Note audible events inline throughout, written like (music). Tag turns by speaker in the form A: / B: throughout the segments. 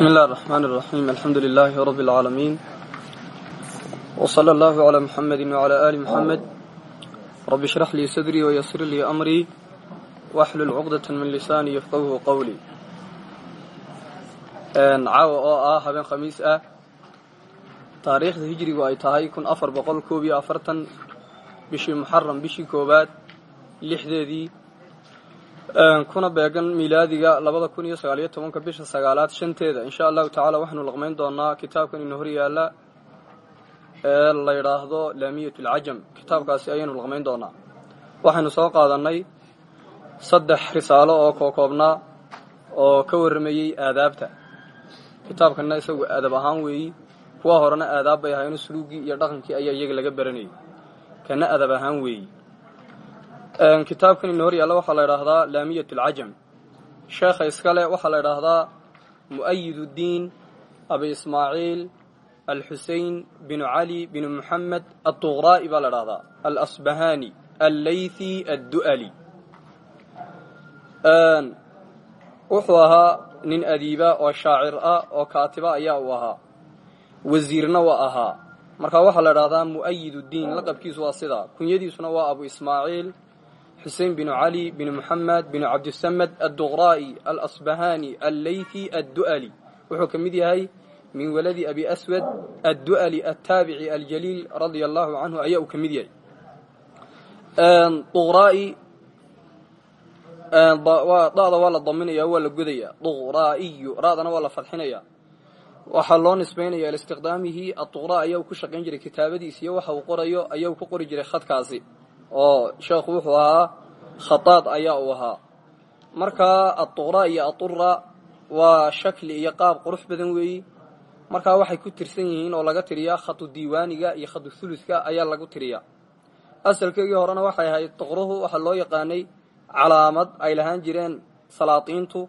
A: بسم الله الرحمن الرحيم الحمد لله رب العالمين وصلى الله على محمد وعلى آل محمد رب اشرح لي صدري ويسر لي أمري واحلل عقدة من لساني يفقهه قولي caawa oo ah habeen khamiis ah taariikhda hijrigu ay tahay kun afar boqol koob iyo afartan bishii muxaram bishii koowaad lixdeedii kuna beegan miilaadiga labada kun iyo sagaaliyo tobanka bisha sagaalaad shanteeda. Insha allahu tacaala waxaanu laqmayn doonaa kitaabkan ina hor yaalla ee la yidhaahdo laamiyat lcajam kitaabkaasi ayaynu laqmayn doonaa waxaynu soo qaadanay saddex risaalo oo kookoobnaa oo ka warramayey aadaabta. Kitaabkanna isagu aadab ahaan weeyi kuwa horena aadaab bay ahaayeen suluugii iyo dhaqankii ayaa iyaga laga baranayay kana adab ahaan weeyi kitaabkan ina hor yaalla waxaa la idhaahdaa laamiyat alcajam sheekha iskale waxaa la idhaahdaa mu'ayid uddiin abi ismaaciil alxusein binu cali binu muxamed adduqraa'i baa la idhahdaa alasbahani allaythi addu'ali wuxuu ahaa nin adiiba oo shaacir ah oo kaatiba ayaa uu ahaa. Wasiirna waa ahaa. Markaa waxaa la idhahdaa mu'ayid laqabkiisu waa sidaa. Kunyadiisuna waa abu ismaaciil xusein binu cali binu muxamed binu cabdisamed adduqraa'i alasbahani allaythi addu'ali. Wuxuu ka mid yahay min waladi abi aswad addu'ali attaabici aljaliil radia allahu canhu ayaa uu ka mid yahay. Duqraa'i da'da waa la daminaya waa la godaya duqraa'iyu ra'dana waa la fadxinaya. Waxaa loo nisbaynaya listiqdaamihi aduqraa ayaa ku shaqayn jiray kitaabadiis iyo waxa uu qorayo ayaa ku qori jiray khadkaasi oo sheekhu wuxuu ahaa khadaad ayaa uu ahaa. Markaa adduqraa iyo adura waa shakli iyo qaab qurux badan weeyi. Markaa waxay ku tirsan yihiin oo laga tiriyaa khadu diiwaaniga iyo khadu thuluska ayaa lagu tiriyaa. Asalkeygii horena waxay ahayd duqruhu waxaa loo yaqaanay calaamad ay lahaan jireen salaatiintu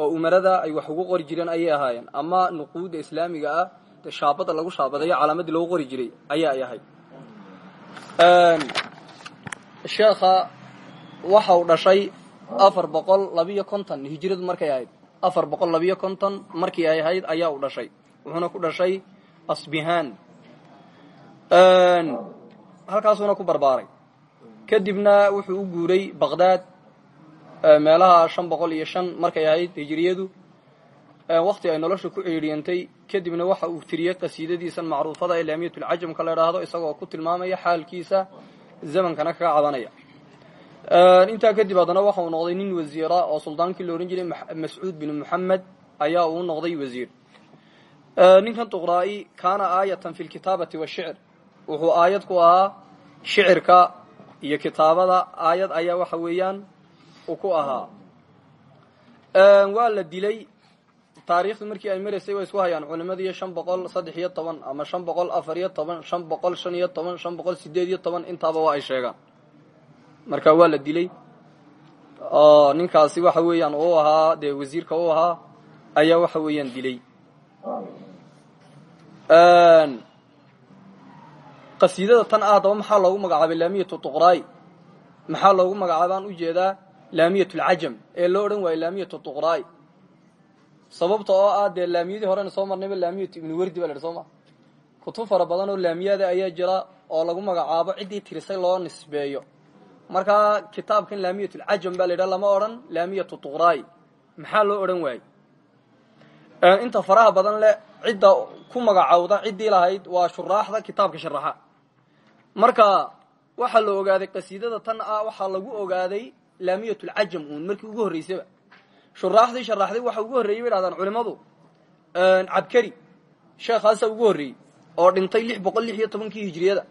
A: oo umarada ay wax ugu qori jireen ayay ahaayeen. Ama nuquudda islaamiga ah dee shaabada lagu shaabadayo calaamadii lagu qori jiray ayaa ay ahayd sheekha waxa dhashay afar boqol labiyo konton hijiradu markay ahayd. Afar boqol labiyo konton markii ay ahayd ayaa uu dhashay. Wuxuuna ku dhashay asbihaan. Halkaasuuna ku barbaaray. Kadibna wuxuu u guuray baqdaad meelaha shan boqol iyo shan markay ahayd hijiriyadu wakti ay nolosha ku ceedhiyantay kadibna waxa uu tiriyey qasiidadiisan macruufada ee laamiyatulcajamka la idhaahdo isagoo ku tilmaamaya xaalkiisa zamankana kaga cabanaya. Intaa kadib haddana waxa uu noqday nin wasiira oo suldaankii la jiray mascuud bin muxamed ayaa uu noqday wasiir. Ninkan duqraa'i kaana aayatan fi lkitaabati washicr wuxuu aayad ku ahaa shicirka iyo kitaabada. Aayad ayaa waxa weeyaan ku ahaa. Waa la dilay taariikhdu markii ay maraysay way isku hayaan culimadiiyo shan ama shan boqol afar iyo toban shan boqol shan iyo toban shan boqol sideed iyo toban intaaba waa ay sheegaan. Marka waa la dilay. Oo ninkaasi waxa weeyaan uu ahaa dee wasiirka u ahaa ayaa waxa weeyaan dilay. Qasiidada tan ah haddaba maxaa loogu magacaabay laamiyatu duqraay maxaa loogu magacaabaan u jeedaa laamiyat lcajam ee loo odhan waayo laamiyatu duqraay sababta oo ah dee laamiyadii horena soo marnayba laamiyatu ibni werdi ba la soo ma? Kutub fara badan oo laamiyada ayaa jira oo lagu magacaabo ciddii tirisay loo nisbeeyo. Markaa kitaabkan laamiyat lcajam baa la lama odhan laamiyatu duqraay maxaa loo odhan waayey? Inta faraha badan leh cidda ku magacawda ciddii lahayd waa shuraaxda kitaabka sharaxa. Marka waxaa la ogaaday qasiidada tan ah waxaa lagu ogaaday laamiyat lcajam uun markii ugu horreysaba shuraaxdii sharaxday waxa ugu horreeyey bay dhahdaan culimmadu. Cabkari sheekhaasa ugu horreeyey oo dhintay lix boqol lix iyo tobankii hijiriyada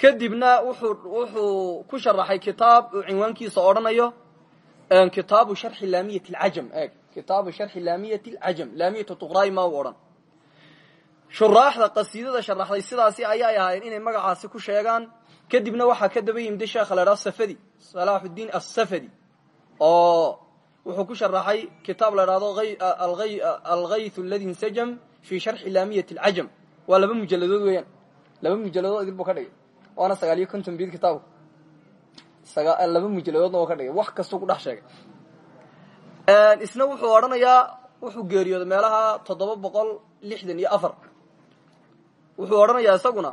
A: kadibna wuxuu wuxuu ku sharaxay kitaab uu cinwaankiisa odhanayo kitaabu sharxi laamiyat lcajam eeg. Kitaabu sharxi laamiyat lcajam laamiyatu duqraay ma u odhan. Shuraaxda qasiidada sharaxday sidaasi ayay ahaayeen inay magacaasi ku sheegaan. Kadibna waxaa ka daba yimid sheekha la idhaha safadi salaaxuddiin assafadi oo wuxuu ku sharaxay kitaab la idhahdo alghayth aladi insajam fi sharxi laamiyat alcajam waa laba mujaladood weeyaan. Laba mujaladood idil buu ka dhigay. Waana sagaal iyo konton bid kitaabku laba mujaladoodna oo ka dhigay. Wax kastuu ku dhex sheegay. Isna wuxuu odhanayaa wuxuu geeriyooday meelaha toddoba boqol lixdan iyo afar. Wuxuu odhanayaa isaguna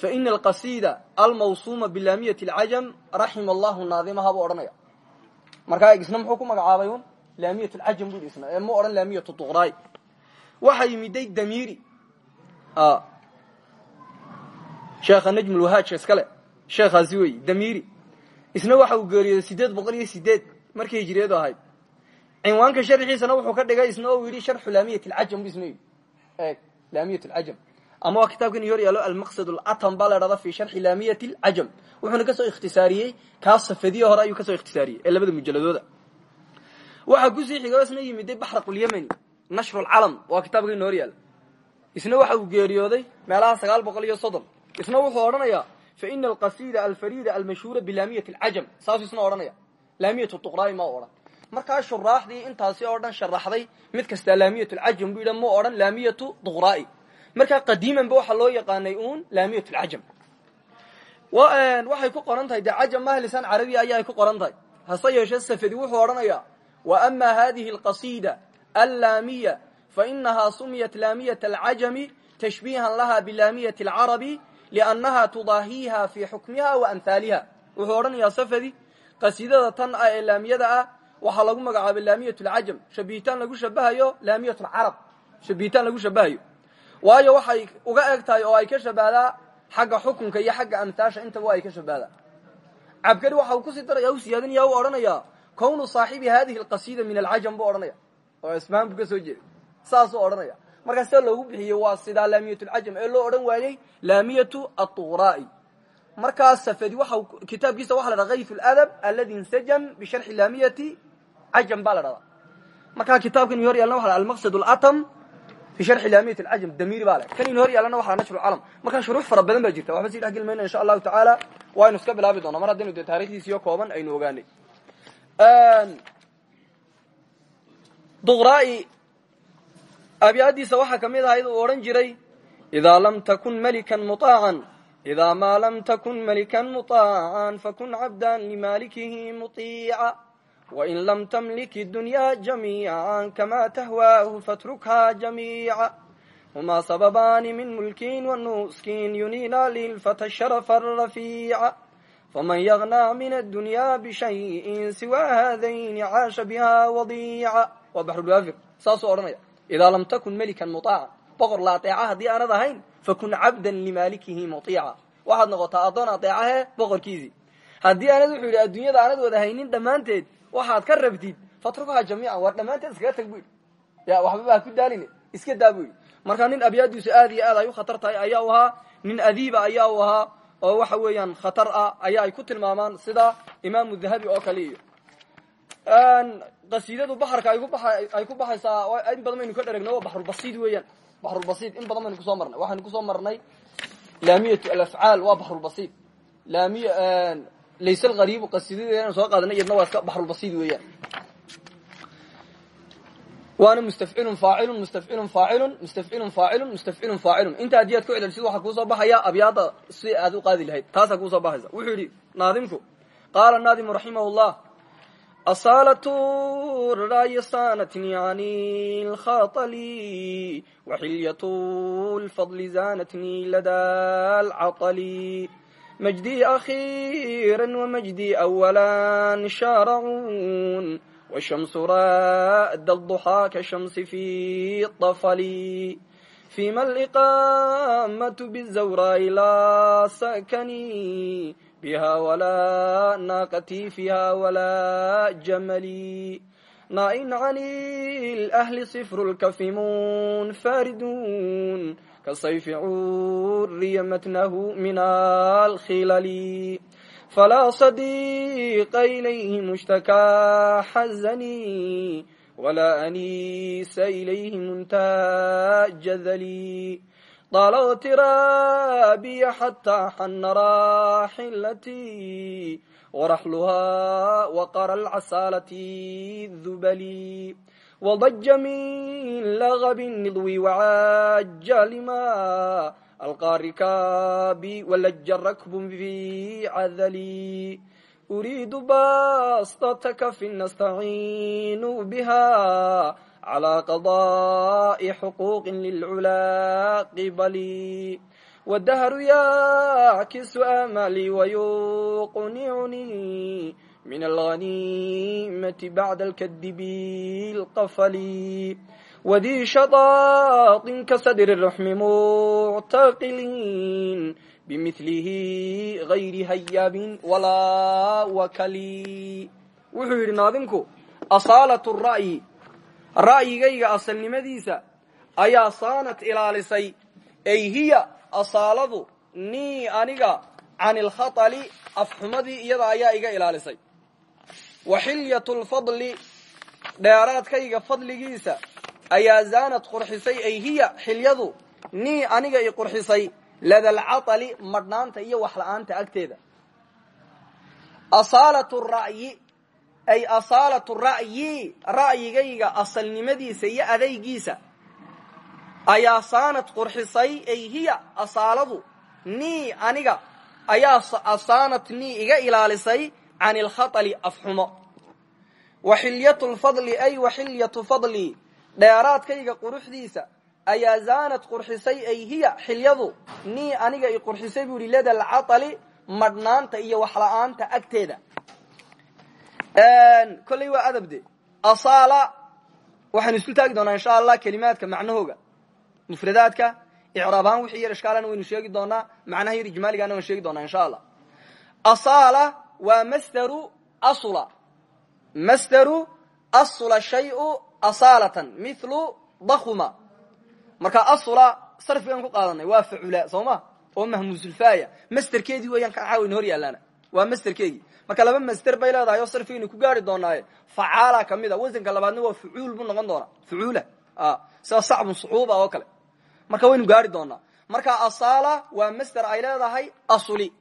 A: fa ina alqasida almawsuuma bilaamiyati alcajam raxima naadimaha buu odhanaya markaa isna muxuu ku magacaabay un laamiyat alcajam bu isna ee mu odhan laamiyat waxa yimiday damiri sheekha najm lwahaaj iskale sheekhaasi wey damiri isna waxa uu geeriyooday sideed markay hijriyadu ahayd. Cinwaanka sharxiisana wuxuu ka dhigay isna u yidhi sharxu laamiyat alcajam bu isna yidhi. Eeg laamiyat alcajam ama waa kitaabkan hor yaalo almaqsad latam baa la dhahda fi sharxi laamiyat alcajam wuxuuna ka soo ikhtisaariyey kaas safadiye hore ayuu ka soo ikhtisaariyey ee labada mujaladooda waxaa ku sii xiga isna yimiday baxraqlyamani nashru lcalam waa kitaabkan hor yaalla isna waxa uu geeriyooday meelaha sagaal boqol iyo soddon. Isna wuxuu odhanayaa fa ina alqasida alfarida almashhuura bilaamiyat alcajam saasuu isna odhanaya laamiyat duqraai ma odhan. Markaa shuraaxdii intaasi oo dhan sharaxday mid kastaa laamiyat lcajam bu yidha ma odhan laamiyatu duqraai markaa qadiiman ba waxaa loo yaqaanay uun laamiyat lcajam waxay ku qoran tahay dee cajam maha lisaan carabiya ku qoran tahay hase safadi wuxuu odhanayaa wa ama hadihi alqasida allaamiya fainahaa sumiyat laamiyat alcajami tashbiihan laha bilaamiyati alcarabi liannaha tudaahiiha fi xukmiha wa amhaaliha wuxuu odhanayaa safadi qasiidada tan ah laamiyada ah waxaa lagu magacaabay laamiyat lcajam shabihitaan lagu shabahayo laamiyat lcarab shabihitaan lagu shabahayo waayo waxay uga eg oo ay ka shabahdaa xagga xukunka iyo xagga amhaasha intaba ay ka shabahdaa cabkari waxa uu ku sii daraya u siyaadinaya u odhanaya kownu saaxibi hadihi alqasida min alcajam buu odhanaya oo ismaan buu ka soo jeeday. Saasuu odhanaya markaa sida loogu bixiyey waa sidaa laamiyat lcajam ee loo odhan waayey laamiyatu atuqraai markaas safadi waxa kitaabkiisa waxa la dhaha hayth ladab aladi insajam bisharxi laamiyati cajam baa la dhahdaa markaa kitaabkan hor yaalna waa fi sharxi laamiyat alcajam damiiri baa leh kan in hor yaalana waxaa najru calam marka shuruux fara badan baa jirta waxba sii dhex geli mayna insha allahu tacaala waynu iska bilaabi doona mar haddaynu dee taarikhdiisiyo kooban aynu ogaanay duqraa-i abyaadiisa waxaa ka mid ahayd uu odhan jiray idaa lam takun melikan muaacan idaa maa lam takun melikan muaacan fakun cabdan limaalikihi muiica wain lam tamliki dunyaa jamiica kamaa tahwaahu fatrukhaa jamiica humaa sababaani min mulkin wanuskin yuniina lilfata sharafa rafiica faman yagnaa min addunyaa bishayin siwaa haadayni caasha biha wadiica waa baxrulwaafir saasuu odhanaya idaa lam takun melikan muطaaca boqor la adeeca haddii aanad ahayn fakun cabdan limaalikihi muطiica waxaad noqotaa addoon adeecahe boqorkiisii haddii aanad wuxuu yidhi adduunyada aanad wada haynin dhammaanteed waxaad ka rabtid fatrukhaa jamiican war dhammaanteed iskaga tag bu yidhi. Ya waxbaba ha ku daaline iska daa markaa nin abyaadiisu aad iyo aad ay u khatar ayaa u nin adiiba ayaa u oo waxa weeyaan khatar ah ayaa ay ku tilmaamaan sida imaamu dahabi oo kale iyo. Qasiidadu baxarka ay ku baxaysaa in badan baynu ka dheregno waa baxrulbasiid weeyaan. Baxrulbasiid in badan baynu ku soo marnay waxaynu ku soo marnay laamiyat alafcaal waa baxrulbasiid laamiy layse alghariibu qasiidadeedana soo qaadanay iyadna waa iska baxrulbasiid weeyaan waana mustafcilun faacilun mustafcilun faacilun mustafcilun faacilun mustafcilun faacilun inta haddii aad ku celcelisid waxaa kuusoo baxaya abyaada si aad u qaadi lahayd taasaa kuusoo baxaysa wuxuu yidhi naadimku qaala naadimu raximah llah asalatu raayi saanatni ani lkhaطli waxilyatu lfadli zanatni lada alcaطli majdii akhiira wamajdi awala shaaracun والشمس راد الضحى كالشمس في الطفل فيما الإقامة بالزوراء لا سكني بها ولا ناقتي فيها ولا جملي نائن عن الأهل صفر الكف منفردون كالصيف عوري متنه من الخلل فلا صديق إليه مشتكى حزني ولا أنيس إليه منتاج ذلي طال اغترابي حتى حن راحلتي ورحلها وقر العسالة الذبلي وضج من لغب النضو وعاج لما ألقى ركابي ولج الركب في عذلي أريد باسطتك في نستعين بها calى qadaءi xuquuqi lilculaa qibali wdahru yackisu amali wayuqnicuni min alhanimati bacda alkadibi lqafali wadii shadaatin ka sadri ruxmi muctaqilin bimilihi gayri hayaabin walaa wakali wuxuu yidhi naadimku asaalatu ra'yi ra'yigayga asalnimadiisa ayaa saanad ilaalisay ay hiya asaaladu nii aniga can ilkhatali afxumadii iyada ayaa iga ilaalisay wa xilyat lfadli dheeraadkayga fadligiisa ayaa zaanad qurxisay ay hiya xilyadu nii aniga i qurxisay ladalcaطali madhnaanta iyo waxla-aanta agteeda. Asaalat ra'yi ay asaalatu ra'yi ra'yigayga asalnimadiisa iyo adaygiisa ayaa saanad qurxisay ay hiya asaaladu nii aniga ayaa asaanat nii iga ilaalisay can ilkhaطali afxumo wa xilyatu lfadli ay wa xilyatu fadli. Dheeraadkayga quruxdiisa ayaa zaanad qurxisay ay hiya xilyadu nii aniga i qurxisay buu ihi lada alcaطali madhnaanta iyo waxla-aanta agteeda. Kolley waa adabde asaala waxaynu isku taagi doonaa insha allah kelimaadka macnahooga. Mufradaadka icraab ahaan wixii yar ishkaalana waynu sheegi doonaa macnaha yar ijmaaligana waan sheegi doonaa waa masderu asula. Masderu asula shayu asaalatan mithlu dakuma marka asula sarfigan ku qaadanay waa facula soo ma oo mahmuusulfaaya. Masterkeedii weeyaan ka caawin hor waa masterkeegii marka laba master bay leedahay oo sarfigaynu ku gaari doonaaye facaala ka mid a wasanka labaadna waa fucuul buu noqon doonaa. Fucuula. Sida sacbun suxuuba oo kale. Marka waynu gaari doonaa marka asaala waa master ay leedahay asuli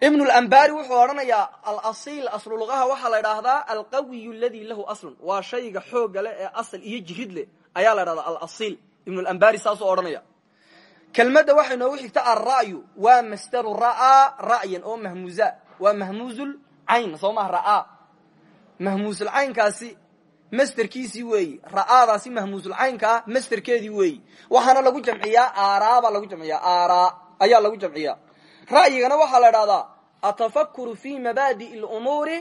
A: ibn lambari wuxuu odhanayaa alasiil aslu lugaha waxaa la idhaahdaa alqawiy ladi lahu aslun. Waa shayga xooga leh ee asal iyo jirid leh ayaa la dhahdaa alasiil ibn lambari saasuu odhanaya kelmadda waxay noogu xigta alra'yu waa masdaru ra'aa ra'yan oo mahmuuza waa mahmuuzul cayn. Soo maha ra'aa mahmuusul caynkaasi masterkiisii weeyi. Ra'aadaasi mahmuusul caynka ah masterkeedii weeyi. Waxaana lagu jamciyaa aaraabaa lagu jamciyaa aaraa ayaa lagu jamciyaa ra'yigana waxaa la idhahdaa atafakuru fi mabaadi'i lumuuri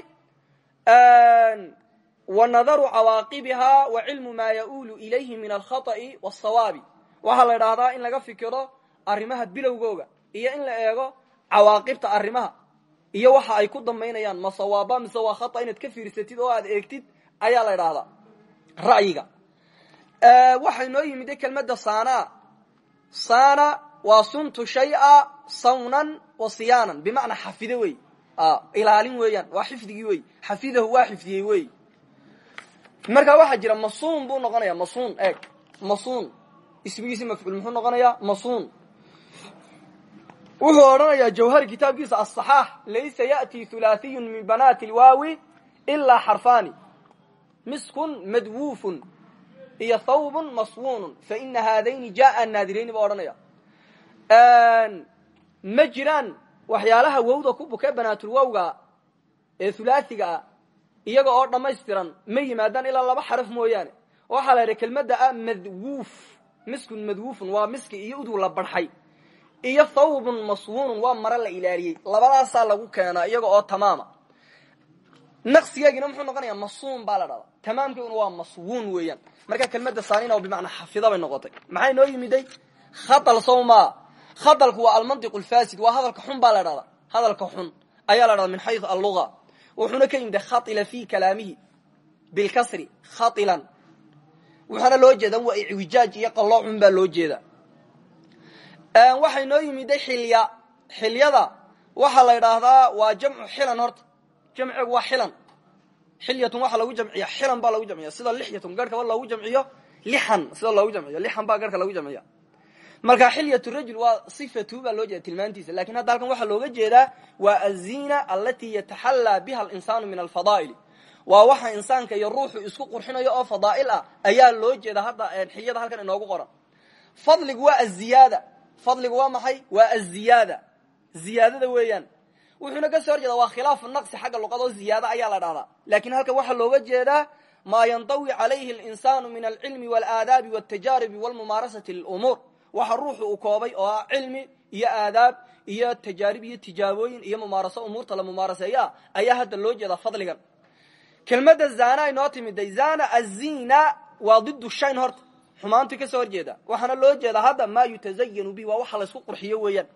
A: wa nadaru cawaaqibiha wa cilmu maa yauulu ilayhi min alkhaطa'i wاsawaabi waxaa la idhaahdaa in laga fikiro arrimaha bilowgooga iyo in la eego cawaaqibta arrimaha iyo waxa ay ku dambaynayaan ma sawaaba mise waa khata inaad ka fiirsatid oo aad eegtid ayaa la idhaahdaa ra'yiga. Waxay noo yimid kelmadda sana sana waa suntu shaya sawnan wa siyaanan. Bimacnaa xafide wey. Ilaalin weeyaan. Waa xifdigii wey. Xafidahu waa xifdiyey wey. Markaa waxaa jira masuun buu noqonaya masuun eeg. Masuun. Ismigiisi mafcuul muxuu noqonayaa? Masuun. Wuxuu odhanayaa jawhari kitaabkiisa asaxaax laysa ya'ti hulaaثiyu min banaati lwaawi ilaa xarfaani. Miskun madwuufun iyo thawbun maswuunun. Faina haadayni jaa naadirayni baa odhanaya ma jiraan waxyaalaha wowda ku buke banaatulwowga ee hulaasiga ah iyaga oo dhammaystiran ma yimaadaan ilaa laba xaraf mooyaane. Waxaa la yidhi kelmadda ah miskun madwuufun waa miski iyo udug la barxay iyo thawbun maswuunun waa maro la ilaaliyey labadaasaa lagu keenaa iyaga oo tamaama. Naqsigeegina muxuu noqonayaa masuun baa la tamaamkeeguna waa maswuun weeyaan. Marka kelmadda saanina oo bimacnaa xafida noqotay. Maxay noo yimiday? Khatal sawma khadalku waa almantiq lfasid waa hadalka xun baa la dhahdaa hadalka xun ayaa la dhahdaa min xayu alluga wuxuuna ka yimid khatila fi kalaamihi bilkasri khatilan. Waxaana loo jeeda waa icwijaaj iyo qalloo xun baa loo jeeda. Waxay noo yimiday xilya xilyada waxaa la idhaahdaa waa jamcu xilan horta. Jamcigu waa xilan. Xilyatun waxaa lagu jamciya xilan baa lagu jamciya. Sida lixyatun garhkaba loogu jamciyo lixan. Sida loogu jamciyo lixan baa garhka lagu jamciya marka xilyatu rajul waa sifatu baa loo jeeda tilmaantiisa. Lakin hadda halkan waxaa looga jeedaa waa azina alati yataxallaa biha alinsaanu min alfadaa'ili waa waxa insaanka iyo ruuxu isku qurxinayo oo fadaa'il ah ayaa loo jeeda hadda xilyada halkan inoogu qoran. Fadligu waa aziyaada fadligu waa maxay? Waa aziyaada ziyaadada weeyaan. Wuxuuna ka soo horjeeda waa khilaafu naqsi xagga luqadoo ziyaada ayaa la dhahdaa. Lakin halkan waxaa looga jeedaa maa yandawi calayhi linsaanu min alcilmi walaadaabi watajaaribi walmumaarasati lilumuur waxa ruuxu uu koobay oo ah cilmi iyo aadaab iyo tajaarib iyo tijaabooyin iyo mumaaraso umuurta la mumaaraseeya ayaa hadda loo jeedaa fadligan. Kelmadda zana inoo timiday zana azina waa didu shayn horta xumaantii ka soo horjeeda. Waxaana loo jeedaa hadda maa yutazayanu bi waa waxa laysku qurxiyo weeyaan.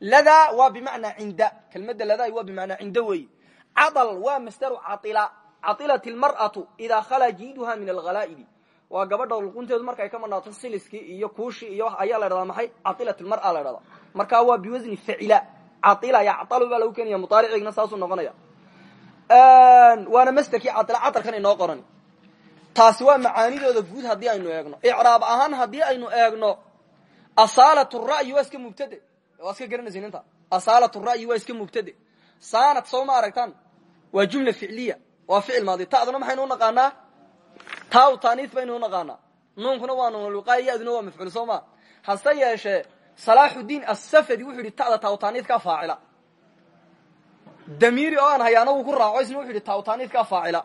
A: Ladaa waa bimacnaa cinda. Kelmadda ladaa waa bimacnaa cinda weeye cadal waa masdaru caila cailat lmar'atu idaa khalaa jiiduha min alghalaa'idi waa gabadha luqunteedu markay ka manaato siliskii iyo kuushii iyo ayaa la dhahdaa maxay? Cailat lmar'a la dhahdaa markaa waa biwasni facila caila yactalu baa lagu keenaya mudaaricigna saasuu noqonaya. Waana masderkii caila cadalkan inoo qoran taasi waa macaanidooda guud haddii aynu eegno. Icraab ahaan haddii aynu eegno asaalat ra'yi waa iska mubtade. Waa iska asaalat ra'yi waa iska mubtade. Saanad soo waa jumla ficliya. Waa ficil maadi. Ta'duna maxaynu unaqaanaa taa taaniis baynu unaqaanaa nuunkuna waa nuunluqaaya yaduna waa mafcuul soo ma? Hase yeeshee salaaxudiin asafadi wuxuu yidhi ta'da taawtaaniidkaa faacila. Damiiri oo aan hayaana wuu ku raaco isna wuxu yidhi taawtaaniidkaa faacila.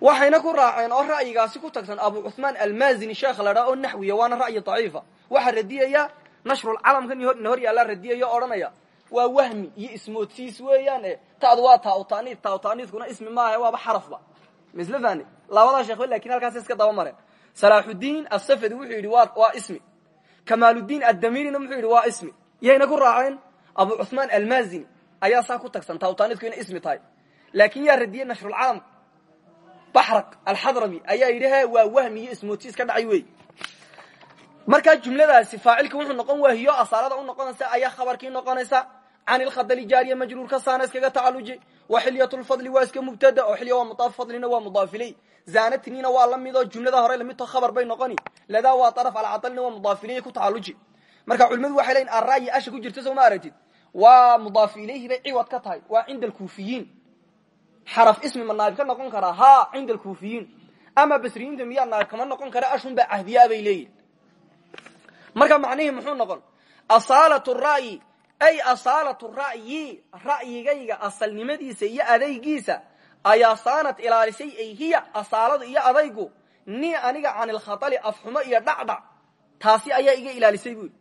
A: Waxayna ku raaceen oo ra'yigaasi ku tagsan abu cuثmaan almazini sheekha la dhaa oo naxwiya waana ra'yi daciifa. Waxaa radiyaya nashrulcalamkan na hor yaallaa radiyaya o odhanaya waa wahmi iyo ismoodsiis weeyaan e ta'du waa taawtaaniid taawtaaniidkuna ismi maaha waaba xarafba misla fani labadaa sheekba laakiin halkaas iska daba mareen salaaxudiin asafadi wuxuu yidhi waa ismi. Kamaaludiin addamirina muxuu yidhi waa ismi. Yayna ku raaceen abu cuثmaan almazini ayaa saa ku tagsan taawtaaniidku inay ismi tahay. Laakin yaa radiyey nashrulcalamka baxraq alxadrami ayaa yidhi he waa wahmi iyo ismoodsiis ka dhacay wey markaa jumladaasi faacilka wuxuu noqon waahiyo asaalada u noqonaysa ayaa khabarkii noqonaysa can ilkhadali jaariya majruurka saana iskaga tacaluji wa xilyat lfadli waa iska mubtada oo xilya waa mudaaf fadlina waa mudaaf iley zanatnina waa lamidoo jumlada hore lamidto khabar bay noqoni ladaa waa araf alcadalina marka culimadu waxay leyin ara'yi asha ku jirta soo ma aragtid ileyhi bay ciwad ka tahay waa cinda alkuufiyiin xaraf ismi ma ka noqon karaa ha cinda alkuufiyiin ama basriyiinta miyaa naayib kama noqon kara ashun baa cahdiyaa bay marka macnihii muxuu noqon asaalat ra'yi ay asaalat ra'yi ra'yigayga asalnimadiisa iyo adaygiisa. Ayaa saanad ilaalisay ay hiya asaalada iyo adaygu. Ni aniga can ilkhatali afxumo iyo dhacdhac taasi ayaa iga ilaalisay buui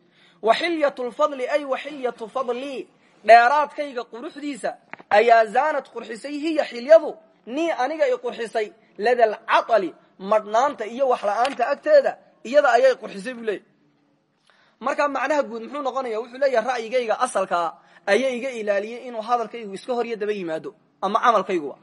A: wa xilyat lfadli ay wa xilyatu fadli. Dheeraadkayga quruxdiisa ayaa zaanad qurxisay hiya xilyadu. Ni aniga i qurxisay lada alcatali madhnaanta iyo waxla-aanta agteeda. Iyada ayay qurxisay buu leeyahy markaa macnaha guud muxuu noqonaya wuxuu leeyahay ra'yigayga asalkaa ayaa iga ilaaliyey inuu hadalkaygu iska hor iyo yimaado ama camalkayguba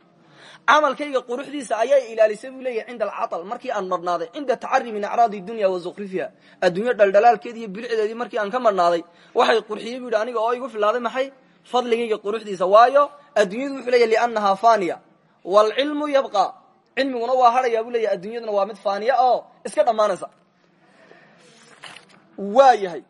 A: camalkayga quruxdiisa ayaa ilaalisay buu leeyahay cinda alcatal markii aan madhnaaday cinda tacari min acraadi dunya wa zukhrifiha adduunyo dhaldhalaalkeedi iyo bilicdeedii markii aan ka madhnaaday waxay qurxiyey bu yidhi aniga oo igu filaaday maxay? Fadligayga quruxdiisa waayo adduunyadu wuxuu leeyahy liannahaa faniya waalcilmu yabqa. Cilmiguna waa hadhayaa buu leeyahy adduunyaduna waa mid faaniya oo iska dhammaanaysa waa yahay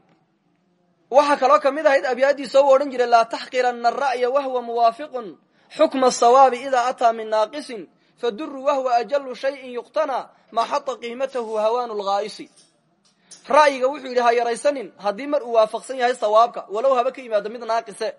A: waxaa kaloo ka mid ahayd abyaadiisa u odhan jiray laa taxqirana ara'ya wahwa muwaafiqun. Xukma asawaabi idaa ataa min naaqisin. Faduru wahwa ajalu shayin yuqtana maa xata qiimatahu hawaanu lghaa'isi ra'yiga wuxuu yidhi ha yaraysanin. Haddii mar uu waafaqsan yahay sawaabka walow haba ka yimaado mid naaqise.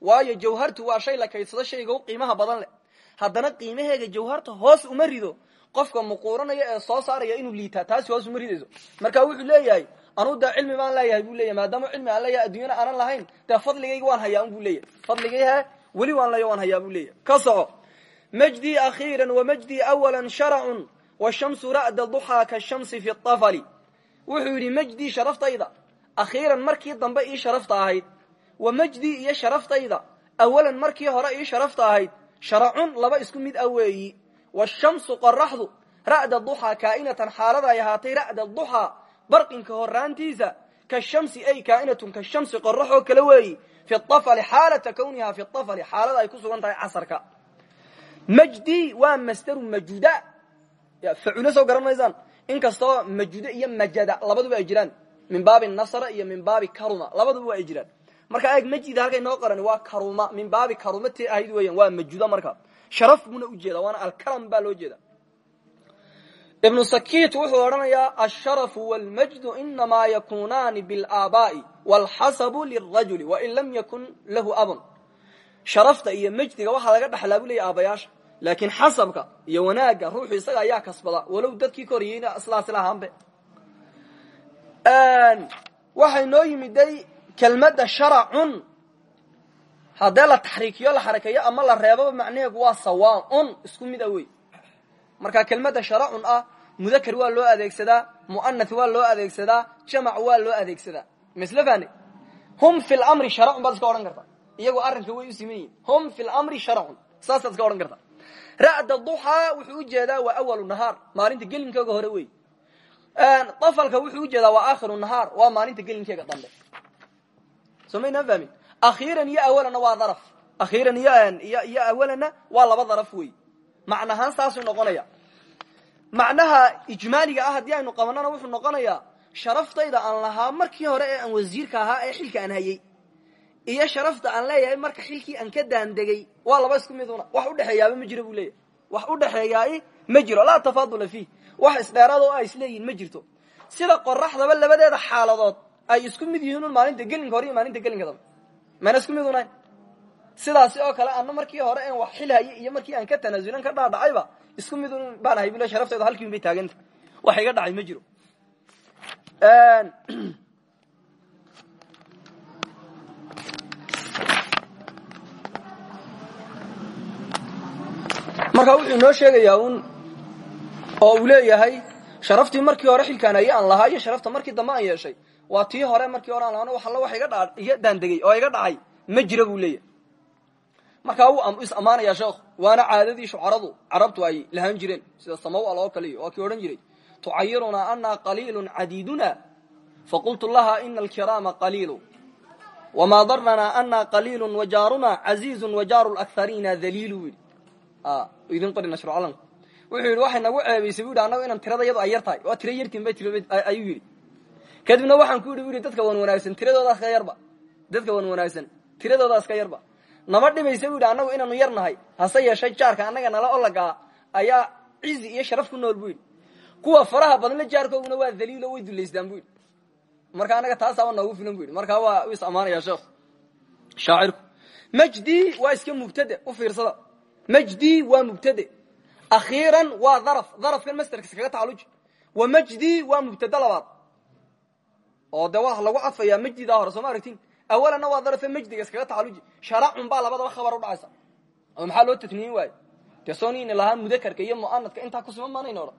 A: Waayo jawhartu waa shay la kaydsado shayga u qiimaha badan leh. Haddana qiimaheega jawharta hoos uma rido. Qofka muquuranaya ee soo saaraya inuu liitaa taasi hoos uma ridayso. Marka wuxuu leeyahay anuu dee cilmi baan leeyahay bu leyahy maadaama cilmi aan leeyahay adduunyana aanan lahayn dee fadligayga waan hayaa un bu leeyahy fadligayhe weli waan leeya waan hayaa bu leeyahy ka soco. Majdii akhiira wamajdii awala sharacun washamsu ra'da duxaa kashamsi fi طafali wuxuu yidhi majdii sharaftayda akhiiran markii dambe ii sharafta ahayd wa majdii iyo sharaftayda awalan markii hore ii sharafta ahayd sharacun laba isku mid a weeyi. Washamsu qoraxdu ra'da duxaa kaa'inatan xaalada ay ahaatay ra'da duxaa barqinka horaantiisa kashamsi ay kaa'inatun kashamsi qoraxoo kale weeyi fi afali xaalata kawniha fi afali xaalada ay ku sugan tahay casarka. Majdi waa masdaru majuda faculo soo garan maysaan. Inkastoo majudo iyo majada labaduba ay jiraan. Min baabi nasra iyo min baabi karuma. Labaduba waa ay jiraan. Marka eeg majid halkay noo qoran waa karuma. Min baabi karuma ti ahayd ibnu sakit wuxuu odhanayaa asharafu wاlmajdu inamaa yakunaani biاlaabaa'i wاlxasabu lirajuli wain lam yakun lahu abun sharafta iyo majdiga waxaa laga dhaxlaa bu leya aabayaasha laakiin xasabka iyo wanaagga ruuxu isaga ayaa kasbada walow dadkii ka horiyeyna islaasila ahaanbe waxay noo yimiday kelmadda sharacun haddee la taxriikiyo la xarakeeyo ama la reebaba macnaheedu waa sawaaun isku mid a wey marka kelmadda sharacun ah mudakar waa loo adeegsadaa mu'anath waa loo adeegsadaa jamac waa loo adeegsadaa. Masle fane hum fi lamri sharacun baad iska odhan kartaa. Iyagoo arrinka way u siman yihiin hum fi lamri sharacun saasaad iska odhan kartaa. Ra'da duxaa wuxuu u jeedaa waa awalu nahaar maalinta gelinkooga hore wey dafalka wuxuu u jeedaa waa aakhiru nahaar waa maalinta gelinkeega dambe. Soo maynaan fahmin akhiiran iyo awalana waa daraf. Akhiiran iyo iyo awalana waa laba daraf wey macnahaan saasuu noqonaya. Macnaha ijmaaliga ah haddii aynu qabanana wuxuu noqonayaa sharaftayda aan lahaa markii hore ee aan wasiirka ahaa ee xilka aan hayey iyo sharafta aan leeyahay marka xilkii aan ka daandegay. Waa laba isku miduna wax udhexeeyaaba ma jiro buu leeyahay. Wax udhexeeyaay ma jiro laa tafaadula fiih. Wax isdheeraad oo isleeyihin ma jirto. Sida qoraxdaba labadeeda xaaladood ay isku mid yihiin un maalinta gelinka hore iyo maalinta gelinka dambe mayna isku mid sidaasi oo kale ana markii hore en wax xil hayay iyo markii aan ka tanaasulan ka dhaadhacayba isku mid baan ahay bule sharaftayda halkiin bay taaganta. Wax iga dhacay ma jiro. (clears throat) Marka wuxuu inoo sheegayaa un oo uu leeyahay sharaftii markii hore xilkaan haye aan lahaa iyo sharafta markii dambe aan yeeshay. Waa tii hore markii hore aan lahaana wax alla wax iga dha iga daandegay oo iga dhacay ma jira buu leeyahay markaa wuu is ammaanayaa sheekhu waana caadadii shucaradu carabtu ay lahaan jireen sida samawa loo kaliyo waa kii odhan jiray. Tucayirunaa ana qaliilun cadiiduna faqultu laha ina alkiraama qaliilu. Wamaa darnanaa ana qaliilun wajaaruna casiizun wajaaru lakhariina daliilu yidhi. Idin qori nashrucalanku wuxuu yidhi nagu ceebaysay bu yidhi inaan tirada ay yar tahay. Waa yartiin bay ayuu yidhi. Kadibna waxaan ku yidhi dadka wan wanaagsan tiradoodaas ka yarba. Dadka wan wanaagsan tiradoodaas ka yarba nama dhimaysa bu yidhi annagu inaanu yar nahay hase yeeshay jaarka annaga nala olagaa ayaa cizi iyo sharaf ku nool bu yidhi. Kuwa faraha badanla jaarkooguna waa daliilo way dulaystaan bu yidhi. Marka annaga taasaaba noogu filan bu yidhi. Waa is ammaanaya sheekhu shaacirku majdi waa iska mubtade u fiirsada. Majdi waa mubtade. Akhiiran waa daraf darafkan masterkas kaga tacaluji wa majdi waa mubtade labaad. Oo de waa lagu cadfayaa majdidaa hore soo ma aragtin awalanna waa darafe majdiga iskaga tacaluji sharacun baa labadaba khabar udhacaysa oo maxaa loo tatniyin waayo dee soonini lahaa mudakarka iyo mu'anadka intaa kusuman maanayn odhan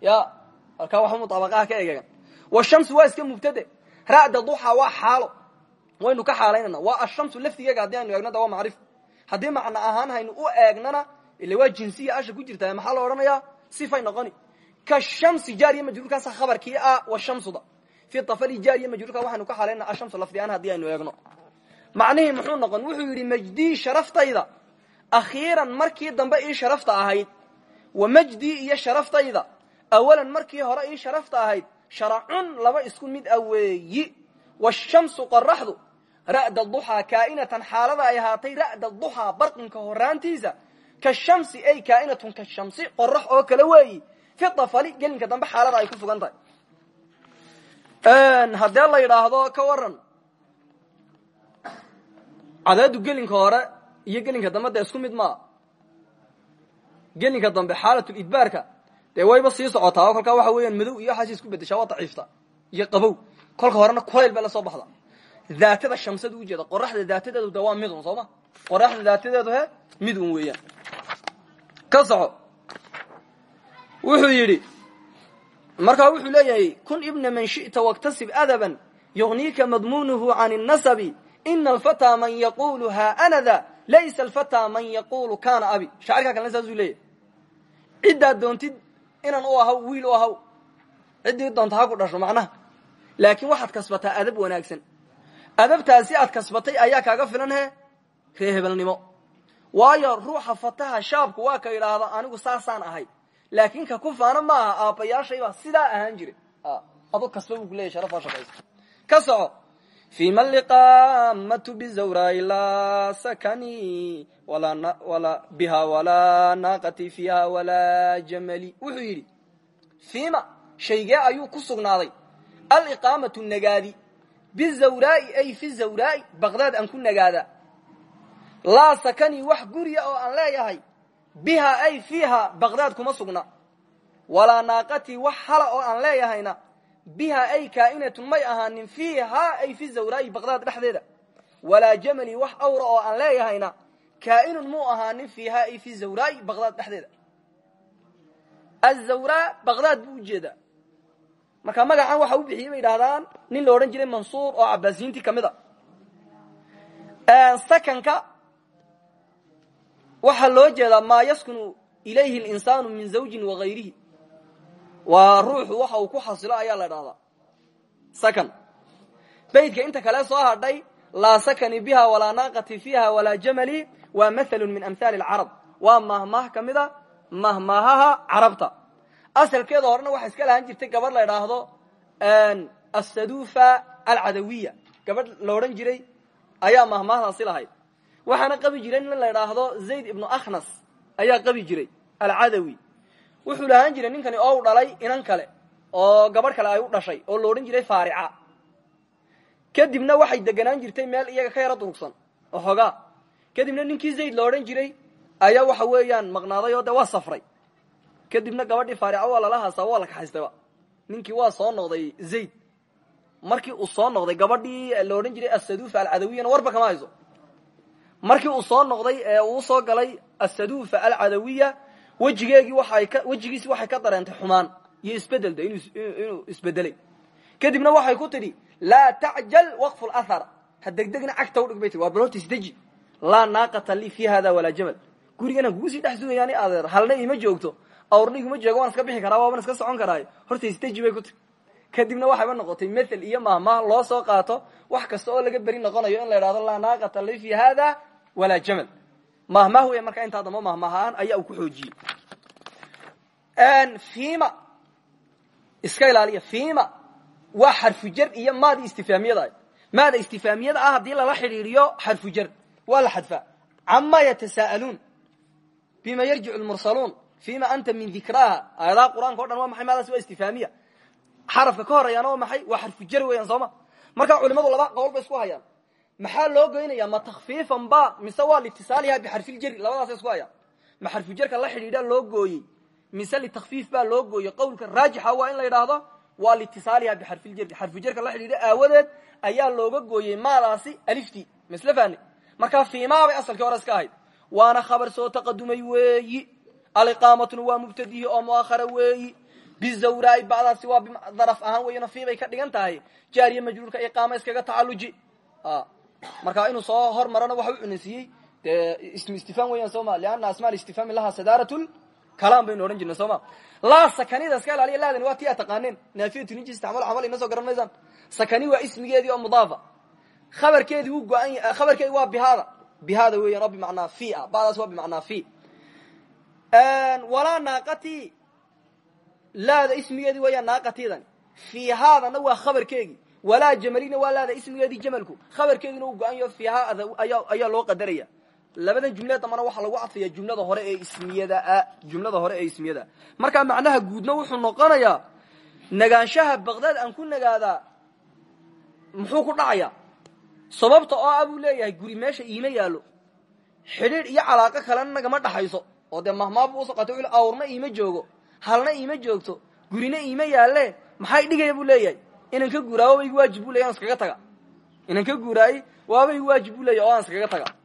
A: ya halkaa waxa mutabaqaha ka egegan washamsu waa iska mubtade ra'da duxa waa xaalo waynu ka xaalaynana waa ashamsu laftigeega haddii aynu eegno da waa macrif haddii macno ahaan haynu u eegnana ila waa jinsiya asha ku jirta maxaa la odhanayaa sifay noqoni ka shamsi jaariya majruurkaasa khabarkii ah wa shamsuda fi tafali jaariya majruurka waxaynu ka xalayna ashamsu lafdi aan haddii aynu eegno. Macnihii muxuu noqon wuxuu yidhi majdii sharaftayda. Akhiiran markii dambe ii sharafta ahayd. Wa majdii iyo sharaftayda. Awalan markii hore ii sharafta ahayd. Sharacun laba isku mid a weeyi. Washamsu qoraxdu ra'da duxaa kaa'inatan xaalada ay ahaatay ra'da duxaa barqinka horaantiisa ka shamsi ay kaa'inatun ka shamsi qorax oo kale weeyi. Fi dafali gelinka dambe xaalada ay ku sugan tahay haddee la yidhaahdo ka waran cadeedu gelinka hore iyo gelinka dambe isku mid maa gelinka dambe xaalatulidbaarka dee wayba sii socotaa. Oo kolkaa waxa weeyaan madow iyo waxaasi isku bedeshaa waa daciifta iyo qabow. Kolka horena kulayl bay la soo baxda daatada shamsada ujeeda qoraxda daatadeedu de waa midun soo ma? Qoraxda daatadeedu he midun weeyaan. Ka wuxuu yidhi markaa wuxuu leeyahay kun ibna man shi'ta waktasib adaban yugniika madmuunuhu can الnasabi ina alfataa man yaqulu ha anada laysa alfataa man yaqulu kana abi. Shaacirkaa kalena saasuu leeyahay ciddaad doontid inan u ahaw wiil u ahaw ciddii doonta ha ku dhasho macnaha. Laakiin waxaad kasbataa adab wanaagsan. Adabtaasi aad kasbatay ayaa kaaga filan he ree waayo ruuxa fataha shaabku waa ka yidhaahda anigu saasaan ahay laakiin ka ku faana ma aha aabbayaashaybaa sidaa ahaan jira adu kasba buu kuleyahy sharafaa shaqaysa. Ka soco fima liqamatu bizawraai laa sakani wala biha walaa naaqati fiiha walaa jamali. Wuxuu yidhi fiima shaygee ayuu ku sugnaaday. Aliqaamatu nagaadi bizawraai ay fi zawraai baqdaad aan ku nagaadaa. Laa sakani wax guriya oo aan leeyahay biha ay fiiha baqdaad kuma sugna. Walaa naaqatii wax hala oo aan leeyahayna biha ay kaa'inatun may ahaanin fiiha ay fi zawraa'i baqdaad dhexdeeda. Walaa jamali wax awra oo aan leeyahayna kaa'inun muu ahaanin fiiha ay fi zawraa'i baqdaad dhexdeeda. Azawraa baqdaad buu u jeedaa marka magacan waxa u bixiyey nin la jiray mansuur oo cabaasiyiintii ka mid a. Sakanka waxaa loo jeedaa maa yaskunu ilayhi linsaanu min zawjin wagayrihi waa ruuxu waxa uu ku xasilo ayaa la dhahdaa sakan. Beydka inta kale soo hadhay laa sakani biha walaa naaqati fiiha walaa jamali waa mathalu min amhaali alcarab. Waa mahmaah ka mid a mahmaahaha carabta. Asalkeeda horena waxaa iska lahaan jirtay gabadh la idhaahdo asadufa alcadawiya. Gabadh la odhan jiray ayaa mahmaahdaasi lahayd waxaana qabi jiray nin la idhaahdo zayd ibnu akhnas. Ayaa qabi jiray alcadawi. Wuxuu lahaan jiray ninkani oo u dhalay inan kale oo gabadh kale ay u dhashay oo la odhan jiray faarica. Kadibna waxay deganaan jirtay meel iyaga ka yaro durugsan oo xogaa kadibna ninkii zayd odhan jiray ayaa waxa weeyaan maqnaaday oo de waa safray. Kadibna gabadhii faarica waa lala haasaa waa la ninkii waa soo noqday zayd. Markii uu soo noqday gabadhii la odhan jiray asadufa alcadawiyana warba kama hayso markii uu soo noqday ee uu soo galay asadufa alcadawiya wejigeegii waay wejigiisi waxay ka dareentay xumaan iyo isbeddel de inuu isbedelay. Kadibna waxay ku tidhi laa tacjal waqfu lahar ha degdegna cagta udhig bay tii waa balortisdeji laa naaqata lii fi hada walaa jamal. Guriganaan kugu sii adeer. Halna ima joogto. Awrna iguma joogo waan iska bixi karaa waaban iska socon karaayo. Horta isdeji bay ku tiri kadibna waxayba noqotay methel iyo mahmah loo soo qaato wax kasta oo laga beri noqonayo in la idhahdo laa naaqata lii fi hada walaa jamal. Mahmah wey markaa intaa damba mahmahaan ayaa uu ku xoojiyey. Fima iska ilaaliya fima waa xarfujar iyo maadi istifaamiyada maada istifaamiyada ah haddii lala xidhiiriyo xarfujar waa la xadfaa cama yatasa'aluun bima yarjicu lmursaluun fima anta min dikraaha aayadaha qur'aanka o dhan waa maxay? Maadaas waa istifaamiya xarafka ka horeeyaana waa maxay? Waa xarfujar weeyaan sooma markaa culimadu laba qowl bay isku hayaan maxaa loo goynaya ma takfiifan ba? Mise waa litisaaliha bixarfiljari labadaasa isku hayaan ma xarfujarka la xidhiidha loo gooyey. Mise litakfiif baa loo gooyey? Qowlka raajixa waa in la yidhaahdo waa litisaaliha bixarfiljari xarfujarka la xidhiidha aawadeed ayaa looga gooyey maadaasi aliftii. Misle fani markaa fiimaa bay asalkii hore iska waana khabar soo taqadumay weeyi. Aliqaamatuna waa mubtadihi oo muahara weeyi. Bizawraai bacdaasi waa daraf ahaan weeyana fii ka dhigan tahay. Jaariye majruurka iqaama iskaga tacaluji marka inuu soo hor marana waxa u cunaysiiyey dee ismu weeyaan sooma liana asma istifhaami laha sadaarat kalam baynu odhan jirnay sooma laa sakanida iska ilaaliya laadani waa ti a taqaaneen. Naafiyatu ninji istacmal camal ina soo garan sakani waa ismigeedii oo mudaafa. Khabarkeedii wuu go-an waa bihaada. Bihaada weeyaan oo bimacnaa fi ah waa bimacnaa fi walaa naaqati laada ismigeedii weeyaan naaqatidani fiihaadana waa khabarkeegii walaa jamalina waa laada ismigeedii jamalku. Khabarkeediina uu go-an yaho fiihaa ayaa loo qadaraya. Labadan jumle dambana waxaa lagu cadfaya jumlada hore ee ismiyada jumlada hore ee ismiyada. Markaa macnaha guudna wuxuu noqonayaa nagaanshaha baqdaad aan ku nagaadaa muxuu ku dhacaya? Sababta oo ah buu leeyahay guri meesha iima yaalo xidhiidh iyo calaaqo kalena nagama dhaxayso. Oo dee mahmaab buu u soo wuxuu awrna iima joogo. Halna iima joogto. Gurina iima yaalle maxay dhigaya buu leeyahay inan ka guuraa waaba igu waajib bu leyahy an iskaga taga inan ka guuraayey waaba waajib bu oo aan iskaga taga